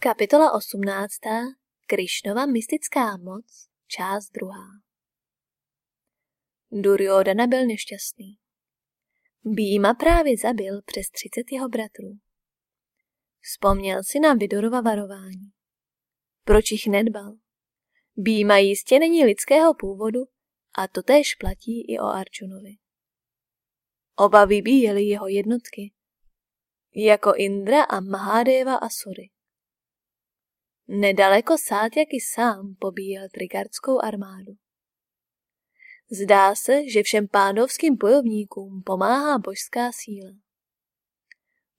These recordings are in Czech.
Kapitola 18. Krišnova mystická moc, část druhá. Duryodhana byl nešťastný. Býma právě zabil přes třicet jeho bratrů. Vzpomněl si na Vidorova varování. Proč jich nedbal? Býma jistě není lidského původu a to též platí i o Arjunovi. Oba vybíjeli jeho jednotky, jako Indra a Mahadeva a Sury. Nedaleko Sátjaky sám pobíjel trigardskou armádu. Zdá se, že všem pánovským bojovníkům pomáhá božská síla.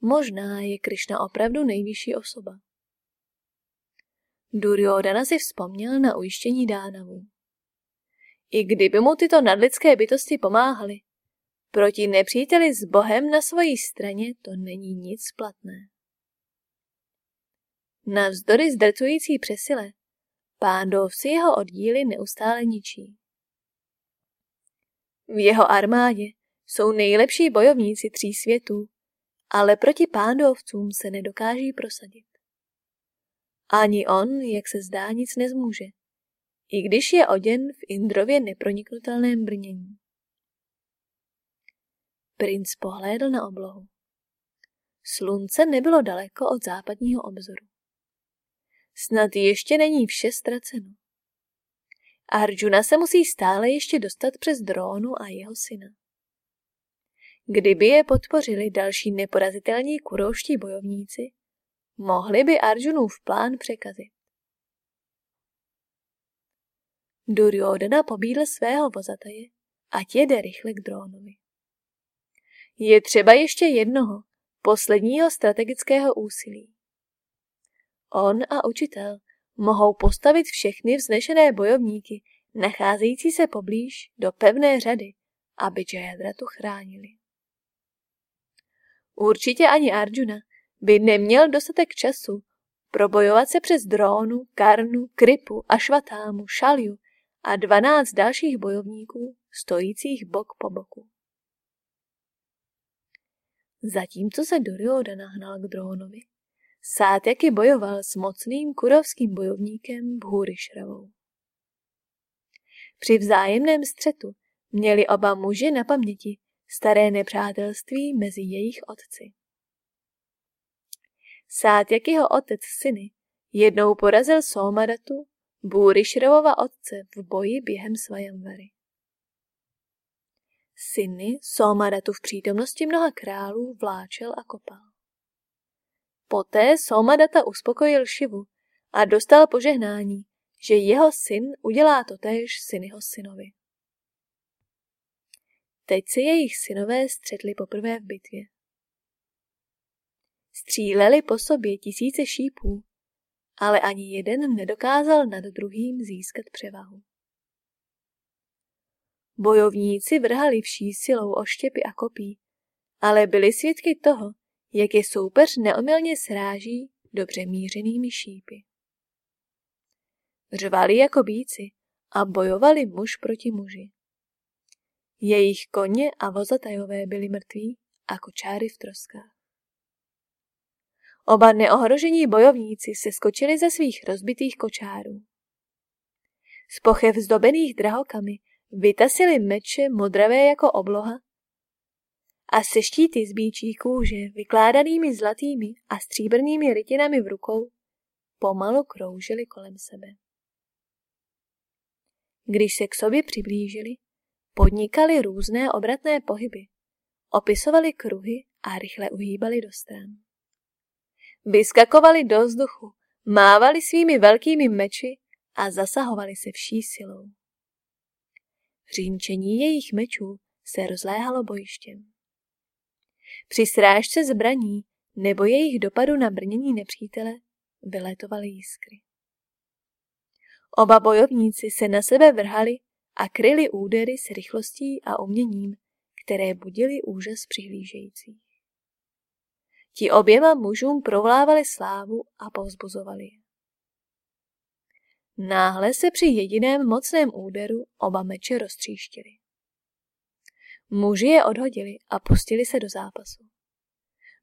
Možná je Krišna opravdu nejvyšší osoba. Duryodhana si vzpomněl na ujištění Dánavů. I kdyby mu tyto nadlidské bytosti pomáhaly, proti nepříteli s Bohem na svojí straně to není nic platné. Navzdory zdrcující přesile, pándovci jeho oddíly neustále ničí. V jeho armádě jsou nejlepší bojovníci tří světů, ale proti pándovcům se nedokáží prosadit. Ani on, jak se zdá, nic nezmůže, i když je oděn v Indrově neproniknutelném brnění. Princ pohlédl na oblohu. Slunce nebylo daleko od západního obzoru. Snad ještě není vše ztraceno. Arjuna se musí stále ještě dostat přes drónu a jeho syna. Kdyby je podpořili další neporazitelní kurouští bojovníci, mohli by Arjunův plán překazit. Duryodhana pobídl svého vozataje, ať jede rychle k drónovi. Je třeba ještě jednoho, posledního strategického úsilí. On a učitel mohou postavit všechny vznešené bojovníky, nacházející se poblíž do pevné řady, aby Jayadratu chránili. Určitě ani Arjuna by neměl dostatek času probojovat se přes Drónu, Karnu, Kripu, Ašvatámu, Šalju a dvanáct dalších bojovníků, stojících bok po boku. Zatímco se Duryodhana hnal k Drónovi, Sátjaky bojoval s mocným kurovským bojovníkem Bhurišravou. Při vzájemném střetu měli oba muži na paměti staré nepřátelství mezi jejich otci. Sátjakyho otec syny jednou porazil Somadatu, Bhurišravova otce v boji během Svajamvary. Syny Somadatu v přítomnosti mnoha králů vláčel a kopal. Poté Somadata uspokojil Šivu a dostal požehnání, že jeho syn udělá totéž synyho synovi. Teď se jejich synové střetli poprvé v bitvě. Stříleli po sobě tisíce šípů, ale ani jeden nedokázal nad druhým získat převahu. Bojovníci vrhali vší silou oštěpy a kopí, ale byli svědky toho, jak je soupeř neomylně sráží dobře mířenými šípy. Řvali jako bíci a bojovali muž proti muži. Jejich koně a vozatajové byli mrtví a kočáry v troskách. Oba neohrožení bojovníci se skočili ze svých rozbitých kočárů. Z pochev zdobených drahokamy vytasili meče modravé jako obloha a se štíty z bíčí kůže, vykládanými zlatými a stříbrnými rytinami v rukou, pomalu kroužili kolem sebe. Když se k sobě přiblížili, podnikali různé obratné pohyby, opisovali kruhy a rychle uhýbali do stran. Vyskakovali do vzduchu, mávali svými velkými meči a zasahovali se vší silou. Řínčení jejich mečů se rozléhalo bojištěm. Při srážce zbraní nebo jejich dopadu na brnění nepřítele vyletovaly jiskry. Oba bojovníci se na sebe vrhali a kryli údery s rychlostí a uměním, které budili úžas přihlížejících. Ti oběma mužům provlávali slávu a povzbuzovali je. Náhle se při jediném mocném úderu oba meče roztříštily. Muži je odhodili a pustili se do zápasu.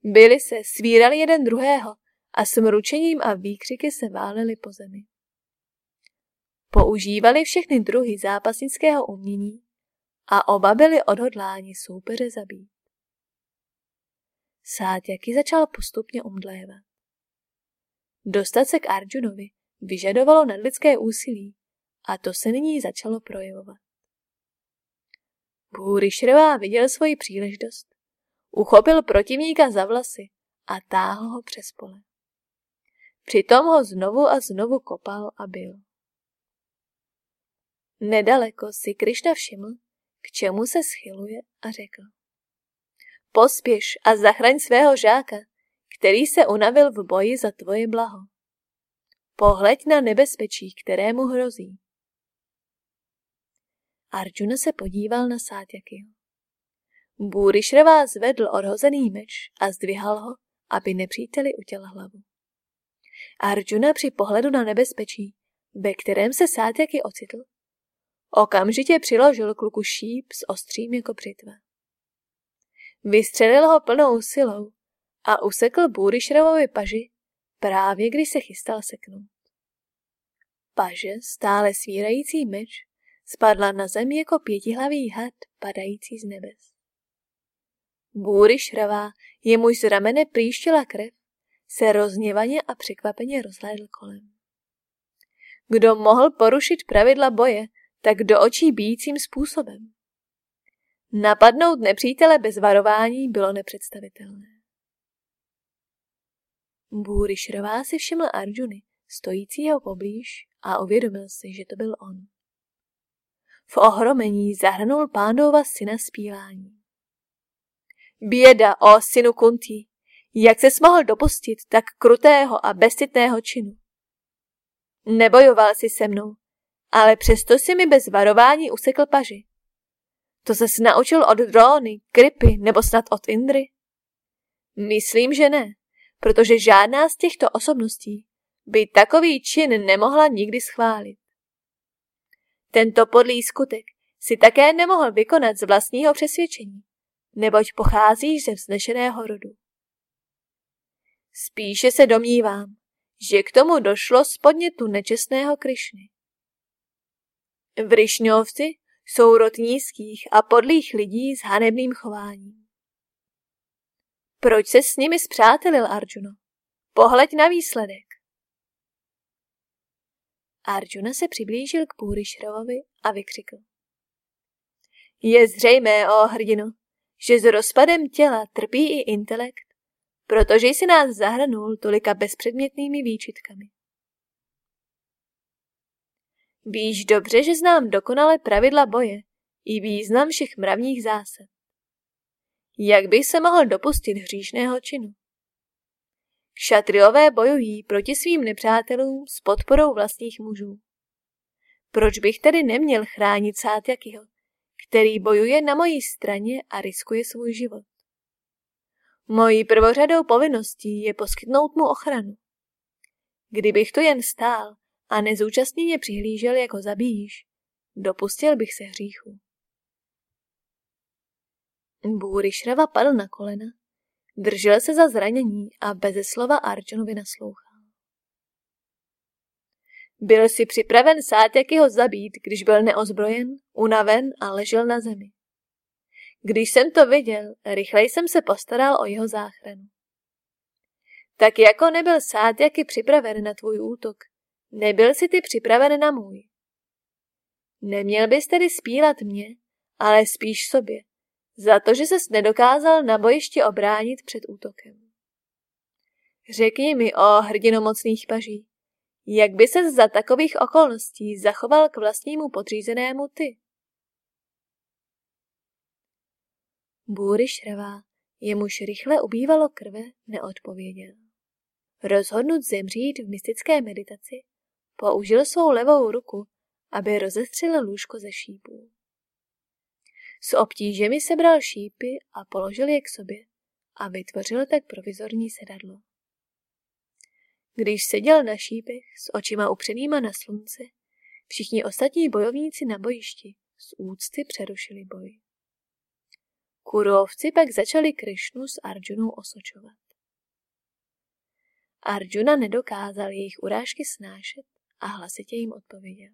Byli se, svírali jeden druhého a s mručením a výkřiky se váleli po zemi. Používali všechny druhy zápasnického umění a oba byli odhodláni soupeře zabít. Sátjaky začal postupně umdlévat. Dostat se k Arjunovi vyžadovalo nadlidské úsilí a to se nyní začalo projevovat. Bhurišrva viděl svoji příležitost, uchopil protivníka za vlasy a táhl ho přes pole. Přitom ho znovu a znovu kopal a byl. Nedaleko si Krišna všiml, k čemu se schyluje a řekl. Pospěš a zachraň svého žáka, který se unavil v boji za tvoje blaho. Pohleď na nebezpečí, kterému hrozí. Arjuna se podíval na Sátyakyho. Bůryšrvá zvedl odhozený meč a zdvihal ho, aby nepříteli utěl hlavu. Arjuna při pohledu na nebezpečí, ve kterém se Sátyaky ocitl, okamžitě přiložil kluku šíp s ostrým jako břitva. Vystřelil ho plnou silou a usekl Bůryšravovi paži, právě když se chystal seknout. Paže, stále svírající meč, spadla na zem jako pětihlavý had padající z nebes. Bůry šravá, jemuž z ramene příštila krev, se rozněvaně a překvapeně rozhlédl kolem. Kdo mohl porušit pravidla boje, tak do očí bíjícím způsobem. Napadnout nepřítele bez varování bylo nepředstavitelné. Bůry šrová si všiml Arjuny, stojícího poblíž a uvědomil si, že to byl on. V ohromení zahrnul pánova syna spílání. Běda, o synu Kunti, jak se mohl dopustit tak krutého a bezcitného činu? Nebojoval si se mnou, ale přesto si mi bez varování usekl paži. To se naučil od dróny, krypy nebo snad od Indry? Myslím, že ne, protože žádná z těchto osobností by takový čin nemohla nikdy schválit. Tento podlý skutek si také nemohl vykonat z vlastního přesvědčení, neboť pocházíš ze vznešeného rodu. Spíše se domnívám, že k tomu došlo z podnětu nečestného Krišny. Vrišňovci jsou rod nízkých a podlých lidí s hanebným chováním. Proč se s nimi zpřátelil Arjuno? Pohleď na výsledek. Arjuna se přiblížil k Půryšravovi a vykřikl. Je zřejmé, o hrdino, že s rozpadem těla trpí i intelekt, protože jsi nás zahrnul tolika bezpředmětnými výčitkami. Víš dobře, že znám dokonale pravidla boje i význam všech mravních zásad. Jak bych se mohl dopustit hříšného činu? Šatriové bojují proti svým nepřátelům s podporou vlastních mužů. Proč bych tedy neměl chránit Sátjakyho, který bojuje na mojí straně a riskuje svůj život? Mojí prvořadou povinností je poskytnout mu ochranu. Kdybych tu jen stál a nezúčastněně přihlížel, jako zabíjíš, dopustil bych se hříchu. Bůry Šrava padl na kolena Držel se za zranění a beze slova Arjunovi naslouchal. Byl si připraven ho zabít, když byl neozbrojen, unaven a ležel na zemi. Když jsem to viděl, rychle jsem se postaral o jeho záchranu. Tak jako nebyl Sátjaky připraven na tvůj útok, nebyl si ty připraven na můj. Neměl bys tedy spílat mě, ale spíš sobě, za to, že ses nedokázal na bojišti obránit před útokem. Řekni mi, o hrdino mocných paží, jak by se za takových okolností zachoval k vlastnímu podřízenému ty? Bůry šravá, jemuž rychle ubývalo krve, neodpověděl. Rozhodnut zemřít v mystické meditaci, použil svou levou ruku, aby rozestřel lůžko ze šípů. S obtížemi sebral šípy a položil je k sobě a vytvořil tak provizorní sedadlo. Když seděl na šípech s očima upřenýma na slunce, všichni ostatní bojovníci na bojišti z úcty přerušili boj. Kurovci pak začali Krišnu s Arjunou osočovat. Arjuna nedokázal jejich urážky snášet a hlasitě jim odpověděl.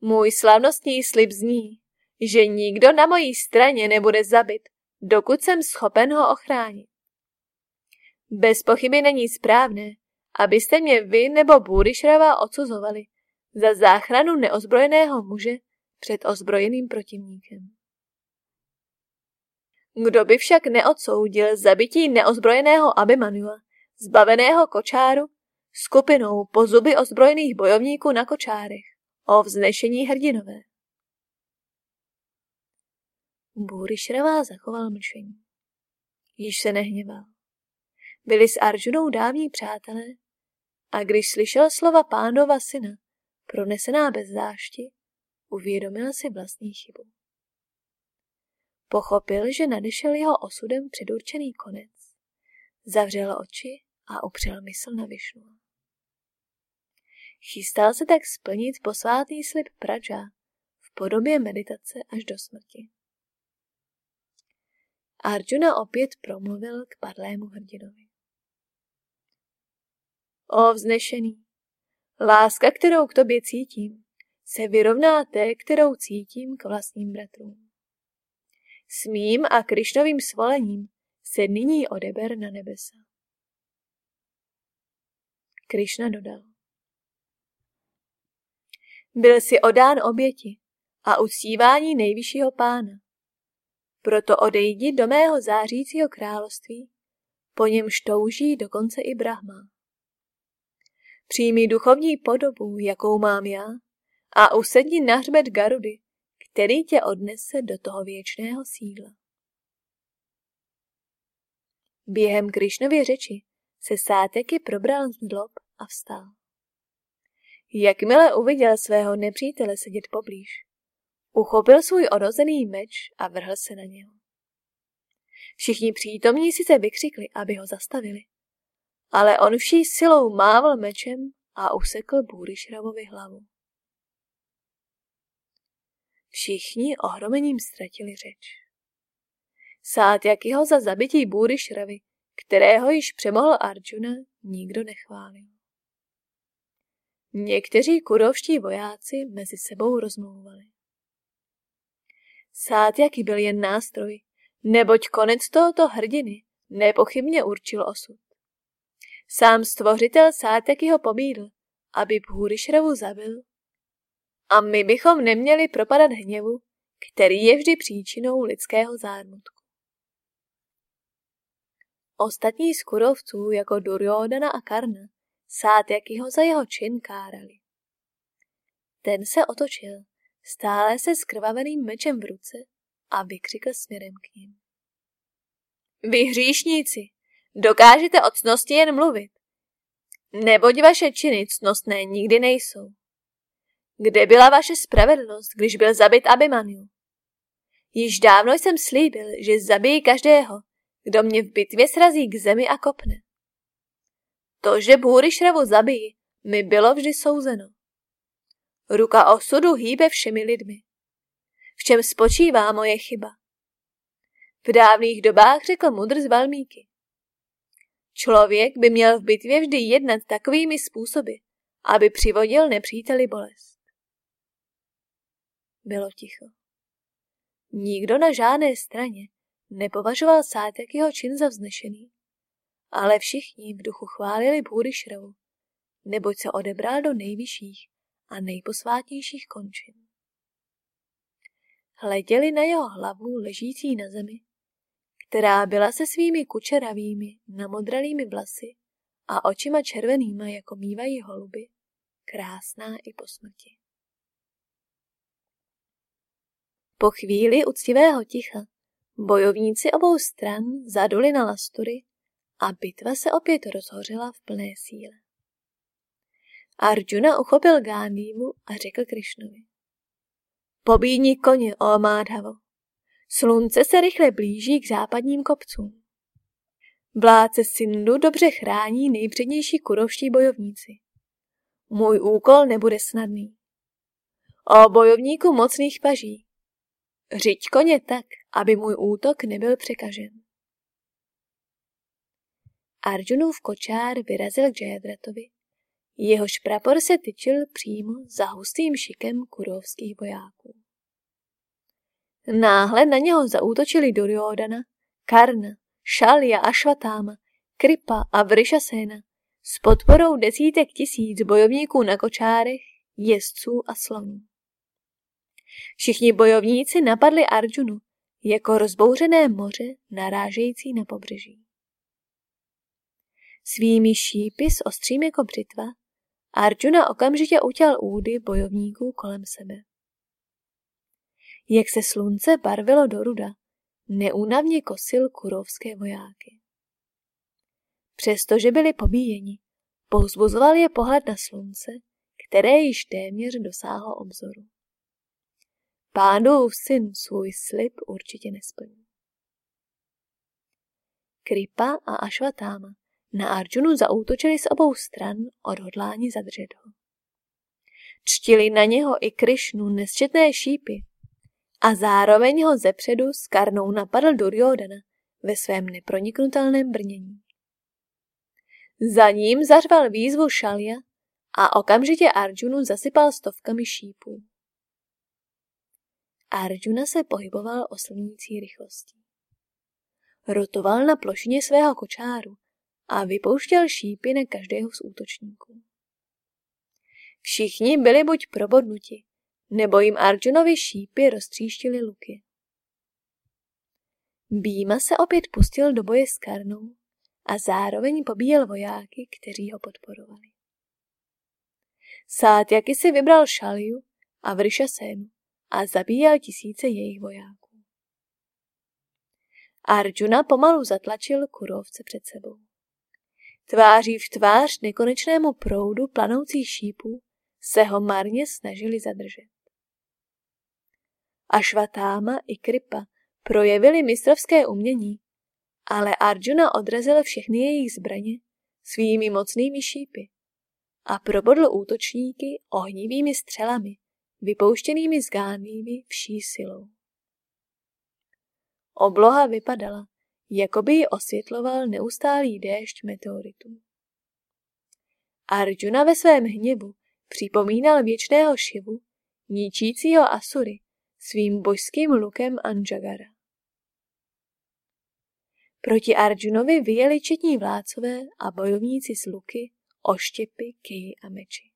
Můj slavnostní slib zní, že nikdo na mojí straně nebude zabit, dokud jsem schopen ho ochránit. Bez pochyby není správné, abyste mě vy nebo Bůryšrava odsuzovali za záchranu neozbrojeného muže před ozbrojeným protivníkem. Kdo by však neodsoudil zabití neozbrojeného Abimanua, zbaveného kočáru, skupinou po zuby ozbrojených bojovníků na kočárech, o vznešení hrdinové? Bůryšravá zachoval mlčení. Již se nehněval. Byli s Arjunou dávní přátelé a když slyšel slova pánova syna, pronesená bez zášti, uvědomil si vlastní chybu. Pochopil, že nadešel jeho osudem předurčený konec. Zavřel oči a upřel mysl na Višnu. Chystal se tak splnit posvátný slib Praja v podobě meditace až do smrti. Arjuna opět promluvil k padlému hrdinovi. O vznešený, láska, kterou k tobě cítím, se vyrovná té, kterou cítím k vlastním bratrům. S mým a Krišnovým svolením se nyní odeber na nebesa. Krišna dodal. Byl si odán oběti a uctívání nejvyššího pána. Proto odejdi do mého zářícího království, po němž touží dokonce i Brahma. Přijmi duchovní podobu, jakou mám já, a usedni na hřbet Garudy, který tě odnese do toho věčného sídla. Během Krišnově řeči se Sáteky probral z dlob a vstal. Jakmile uviděl svého nepřítele sedět poblíž, uchopil svůj odrozený meč a vrhl se na něho. Všichni přítomní si se vykřikli, aby ho zastavili, ale on vší silou mával mečem a usekl Bůryšravovi hlavu. Všichni ohromením ztratili řeč. Sát jakýho za zabití Bůry Šravy, kterého již přemohl Arjuna, nikdo nechválil. Někteří kurovští vojáci mezi sebou rozmlouvali. Sát jaký byl jen nástroj, neboť konec tohoto hrdiny nepochybně určil osud. Sám stvořitel Sátekyho pobídl, aby Bhurišravu zabil a my bychom neměli propadat hněvu, který je vždy příčinou lidského zármutku. Ostatní z kurovců jako Duryodana a Karna sát jakýho za jeho čin kárali. Ten se otočil, stále se skrvaveným mečem v ruce a vykřikl směrem k ním. Vy hříšníci, dokážete o cnosti jen mluvit, neboť vaše činy cnostné nikdy nejsou. Kde byla vaše spravedlnost, když byl zabit Abimanyu? Již dávno jsem slíbil, že zabijí každého, kdo mě v bitvě srazí k zemi a kopne. To, že Bůryšravu zabijí, mi bylo vždy souzeno. Ruka osudu hýbe všemi lidmi. V čem spočívá moje chyba? V dávných dobách řekl mudr z Valmíky. Člověk by měl v bitvě vždy jednat takovými způsoby, aby přivodil nepříteli bolest. Bylo ticho. Nikdo na žádné straně nepovažoval jeho čin za vznešený, ale všichni v duchu chválili Bůryšrovu, neboť se odebral do nejvyšších a nejposvátnějších končin. Hleděli na jeho hlavu ležící na zemi, která byla se svými kučeravými, namodralými vlasy a očima červenýma, jako mývají holuby, krásná i po smrti. Po chvíli uctivého ticha bojovníci obou stran zaduli na lastury a bitva se opět rozhořela v plné síle. Arjuna uchopil Gandhivu a řekl Krišnovi. Pobídni koně, o Mádhavo. Slunce se rychle blíží k západním kopcům. Vládce Sindu dobře chrání nejpřednější kurovští bojovníci. Můj úkol nebude snadný. O bojovníku mocných paží, Řiď koně tak, aby můj útok nebyl překažen. Arjunův kočár vyrazil k Jayadratovi, jehož prapor se tyčil přímo za hustým šikem kurovských vojáků. Náhle na něho zaútočili Duryodana, Karna, Šalya, Ašvatáma, Kripa a Vrishasena s podporou desítek tisíc bojovníků na kočárech, jezdců a slonů. Všichni bojovníci napadli Arjunu jako rozbouřené moře narážející na pobřeží. Svými šípy s ostrým jako břitva Arjuna okamžitě utěl údy bojovníků kolem sebe. Jak se slunce barvilo do ruda, neúnavně kosil kurovské vojáky. Přestože byli pobíjeni, povzbuzoval je pohled na slunce, které již téměř dosáhlo obzoru. Pánův syn svůj slib určitě nesplní. Kripa a Ašvatáma na Arjunu zaútočili z obou stran odhodláni zadržet ho. Čtili na něho i Krišnu nesčetné šípy a zároveň ho zepředu s karnou napadl Duryodana ve svém neproniknutelném brnění. Za ním zařval výzvu Šalja a okamžitě Arjunu zasypal stovkami šípů. Arjuna se pohyboval oslnící rychlostí. Rotoval na plošině svého kočáru a vypouštěl šípy na každého z útočníků. Všichni byli buď probodnuti, nebo jim Arjunovi šípy roztříštili luky. Býma se opět pustil do boje s Karnou a zároveň pobíjel vojáky, kteří ho podporovali. Sátjaky si vybral Šalju a Vršasenu a zabíjel tisíce jejich vojáků. Arjuna pomalu zatlačil kurovce před sebou. Tváří v tvář nekonečnému proudu planoucích šípů se ho marně snažili zadržet. Ašvatáma i Kripa projevili mistrovské umění, ale Arjuna odrazil všechny jejich zbraně svými mocnými šípy a probodl útočníky ohnivými střelami, vypouštěnými z Gánvívy vší silou. Obloha vypadala, jako by ji osvětloval neustálý déšť meteoritů. Arjuna ve svém hněvu připomínal věčného Šivu, ničícího Asury, svým božským lukem Anjagara. Proti Arjunovi vyjeli četní vládcové a bojovníci z luky, oštěpy, kej a meči.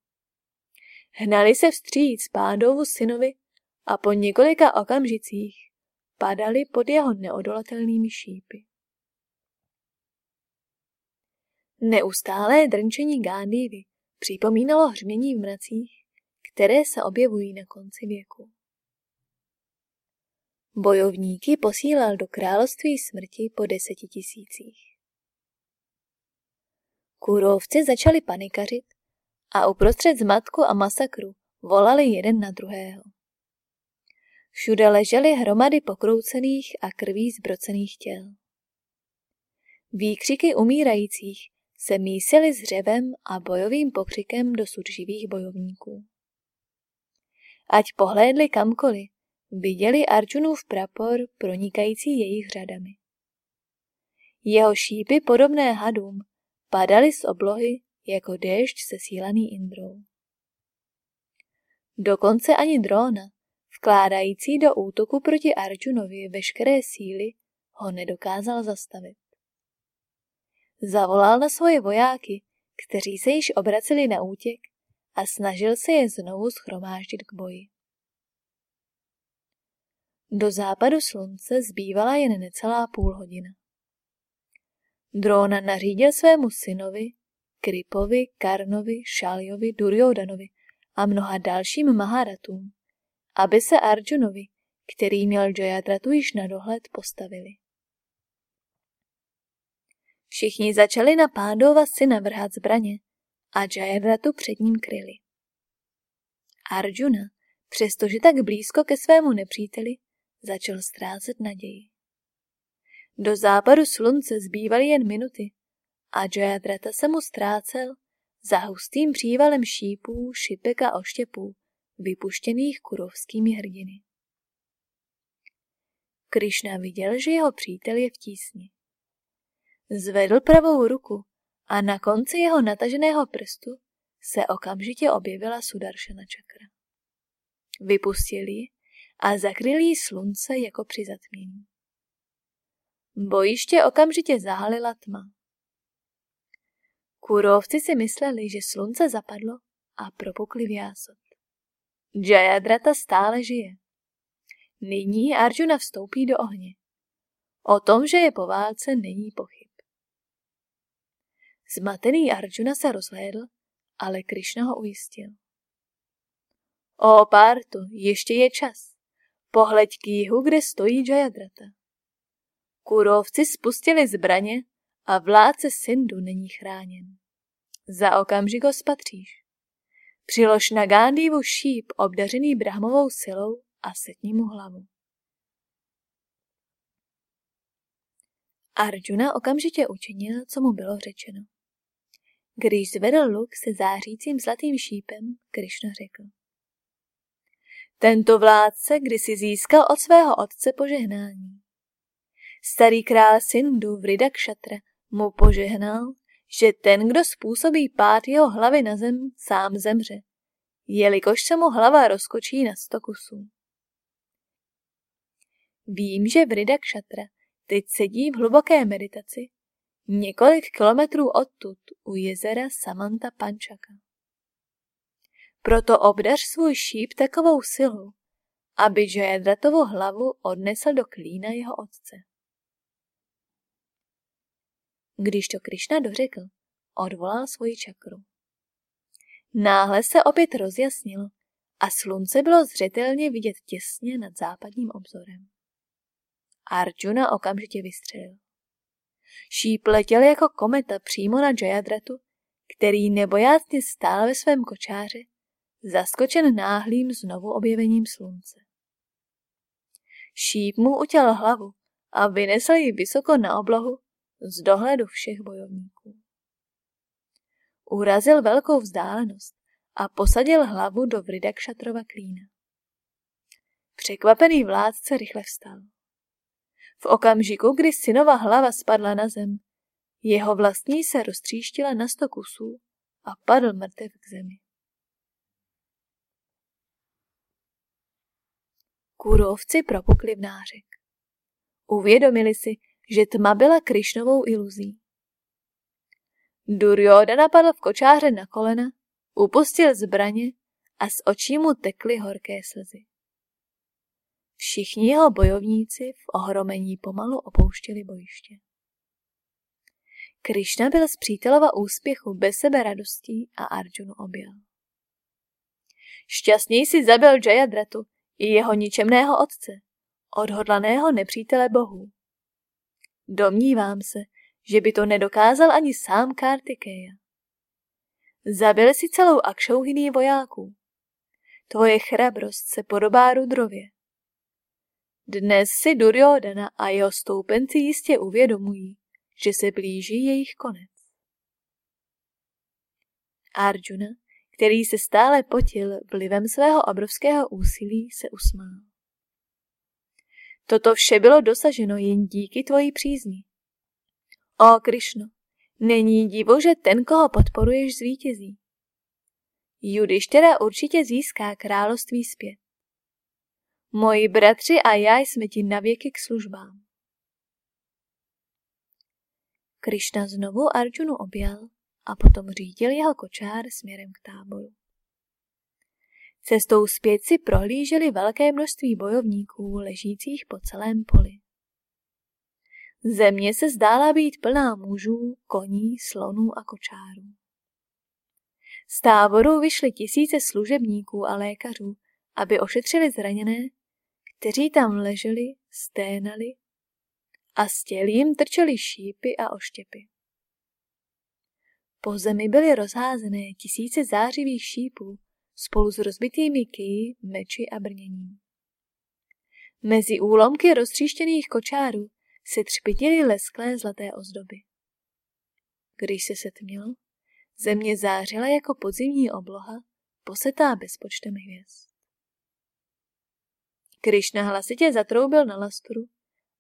Hnali se vstříc pádovu synovi a po několika okamžicích padali pod jeho neodolatelnými šípy. Neustálé drnčení Gándívy připomínalo hřmění v mracích, které se objevují na konci věku. Bojovníky posílal do království smrti po deseti tisících. Kůrovci začali panikařit a uprostřed zmatku a masakru volali jeden na druhého. Všude ležely hromady pokroucených a krví zbrocených těl. Výkřiky umírajících se mísily s řevem a bojovým pokřikem dosud živých bojovníků. Ať pohlédli kamkoliv, viděli Arjunův prapor pronikající jejich řadami. Jeho šípy podobné hadům padaly z oblohy jako déšť sesílaný Indrou. Dokonce ani dróna, vkládající do útoku proti Arjunovi veškeré síly, ho nedokázal zastavit. Zavolal na svoje vojáky, kteří se již obraceli na útěk a snažil se je znovu schromáždit k boji. Do západu slunce zbývala jen necelá půl hodina. Drona nařídil svému synovi, Kripovi, Karnovi, Šaljovi, Duryodanovi a mnoha dalším Maharatům, aby se Arjunovi, který měl Jayadratu již na dohled, postavili. Všichni začali na Pádova syna vrhat zbraně a Jayadratu před ním kryli. Arjuna, přestože tak blízko ke svému nepříteli, začal ztrácet naději. Do západu slunce zbývaly jen minuty a Jayadrata se mu ztrácel za hustým přívalem šípů, šipek a oštěpů, vypuštěných kurovskými hrdiny. Krišna viděl, že jeho přítel je v tísni. Zvedl pravou ruku a na konci jeho nataženého prstu se okamžitě objevila Sudaršana čakra. Vypustil ji a zakryl jí slunce jako při zatmění. Bojiště okamžitě zahalila tma. Kurovci si mysleli, že slunce zapadlo a propukli v jásot. Jayadrata stále žije. Nyní Arjuna vstoupí do ohně. O tom, že je po válce, není pochyb. Zmatený Arjuna se rozhlédl, ale Krišna ho ujistil. O Pártu, ještě je čas. Pohleď k jihu, kde stojí Jayadrata. Kurovci spustili zbraně a vládce Sindu není chráněn. Za okamžik ho spatříš. Přilož na Gándivu šíp obdařený brahmovou silou a setni mu hlavu. Arjuna okamžitě učinil, co mu bylo řečeno. Když zvedl luk se zářícím zlatým šípem, Krišna řekl. Tento vládce kdysi získal od svého otce požehnání. Starý král Sindhu Vridakšatra mu požehnal, že ten, kdo způsobí pád jeho hlavy na zem, sám zemře, jelikož se mu hlava rozkočí na sto kusů. Vím, že Vridakšatra teď sedí v hluboké meditaci několik kilometrů odtud u jezera Samanta Pančaka. Proto obdař svůj šíp takovou silou, aby Jayadratovu hlavu odnesl do klína jeho otce. Když to Krišna dořekl, odvolal svoji čakru. Náhle se opět rozjasnilo a slunce bylo zřetelně vidět těsně nad západním obzorem. Arjuna okamžitě vystřelil. Šíp letěl jako kometa přímo na Jayadratu, který nebojácně stál ve svém kočáři, zaskočen náhlým znovu objevením slunce. Šíp mu utěl hlavu a vynesl ji vysoko na oblohu z dohledu všech bojovníků. Urazil velkou vzdálenost a posadil hlavu do Vridakšatrova klína. Překvapený vládce rychle vstal. V okamžiku, kdy synova hlava spadla na zem, jeho vlastní se roztříštila na sto kusů a padl mrtev k zemi. Kůrovci propukli v nářek. Uvědomili si, že tma byla Krišnovou iluzí. Duryoda napadl v kočáře na kolena, upustil zbraně a z očí mu tekly horké slzy. Všichni jeho bojovníci v ohromení pomalu opouštěli bojiště. Krišna byl z přítelova úspěchu bez sebe radostí a Arjunu objel. Šťastněji si zabil Jayadratu i jeho ničemného otce, odhodlaného nepřítele bohů. Domnívám se, že by to nedokázal ani sám Kartikeya. Zabil si celou Akšauhiný vojáků. Tvoje chrabrost se podobá Rudrově. Dnes si Duryodhana a jeho stoupenci jistě uvědomují, že se blíží jejich konec. Arjuna, který se stále potil vlivem svého obrovského úsilí, se usmál. Toto vše bylo dosaženo jen díky tvojí přízni. O Krišno, není divu, že ten, koho podporuješ, zvítězí. Judištěra určitě získá království zpět. Moji bratři a já jsme ti navěky k službám. Krišna znovu Arjunu objal a potom řídil jeho kočár směrem k táboru. Cestou zpět si prohlíželi velké množství bojovníků ležících po celém poli. Země se zdála být plná mužů, koní, slonů a kočárů. Z táboru vyšly tisíce služebníků a lékařů, aby ošetřili zraněné kteří tam leželi, sténali a těl jim trčely šípy a oštěpy. Po zemi byly rozházené tisíce zářivých šípů spolu s rozbitými kyji, meči a brněním. Mezi úlomky roztříštěných kočárů se třpitily lesklé zlaté ozdoby. Když se setmělo, země zářila jako podzimní obloha, posetá bezpočtem hvězd. Krišna hlasitě zatroubil na lastru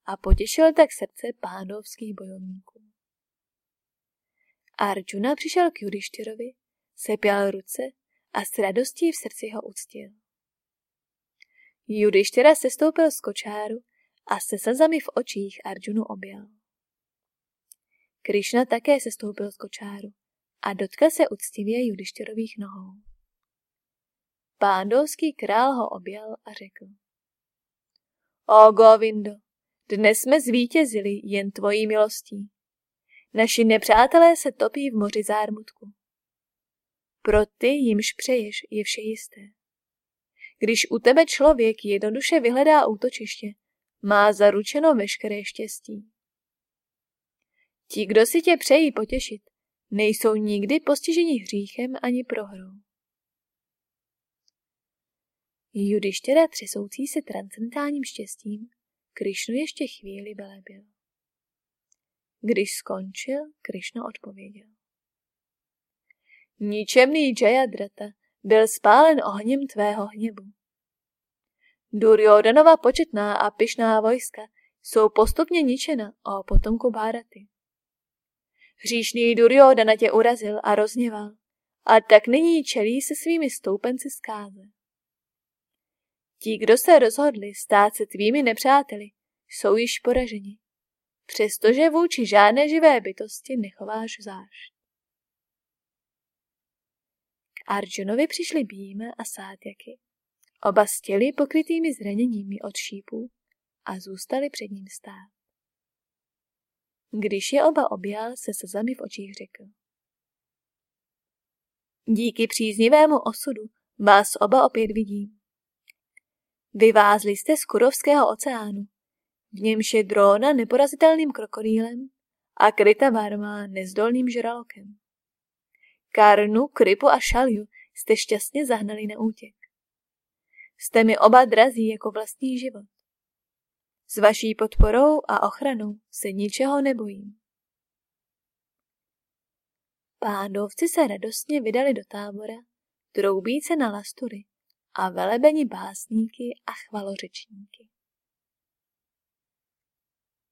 a potěšil tak srdce pádovských bojovníků. Arjuna přišel k Judištyrovi, sepěl ruce a s radostí v srdci ho uctil. Judištyra sestoupil z kočáru a se slzami v očích Arjunu objal. Krišna také sestoupil z kočáru a dotkl se uctivě Judištyrových nohou. Pándovský král ho objal a řekl. O Govindo, dnes jsme zvítězili jen tvojí milostí. Naši nepřátelé se topí v moři zármutku. Pro ty, jimž přeješ, je vše jisté. Když u tebe člověk jednoduše vyhledá útočiště, má zaručeno veškeré štěstí. Ti, kdo si tě přejí potěšit, nejsou nikdy postiženi hříchem ani prohrou. Judištěra třesoucí se transcendentálním štěstím, Krišnu ještě chvíli velebil. Když skončil, Krišna odpověděl. Ničemný Jayadrata byl spálen ohněm tvého hněvu. Duryodanova početná a pyšná vojska jsou postupně ničena o potomku Báraty. Hříšný Duryodana tě urazil a rozněval a tak nyní čelí se svými stoupenci zkáze. Ti, kdo se rozhodli stát se tvými nepřáteli, jsou již poraženi, přestože vůči žádné živé bytosti nechováš zášť. Arjunovi přišli Bíme a Sátjaky. Oba stěli pokrytými zraněními od šípů a zůstali před ním stát. Když je oba objal, se slzami v očích řekl. Díky příznivému osudu vás oba opět vidím. Vyvázli jste z Kurovského oceánu, v němž je dróna neporazitelným krokodýlem a kryta varma nezdolným žralokem. Karnu, Kripu a Šalju jste šťastně zahnali na útěk. Jste mi oba drazí jako vlastní život. S vaší podporou a ochranou se ničeho nebojím. Pándovci se radostně vydali do tábora, troubíce na lastury a velebeni básníky a chvalořečníky.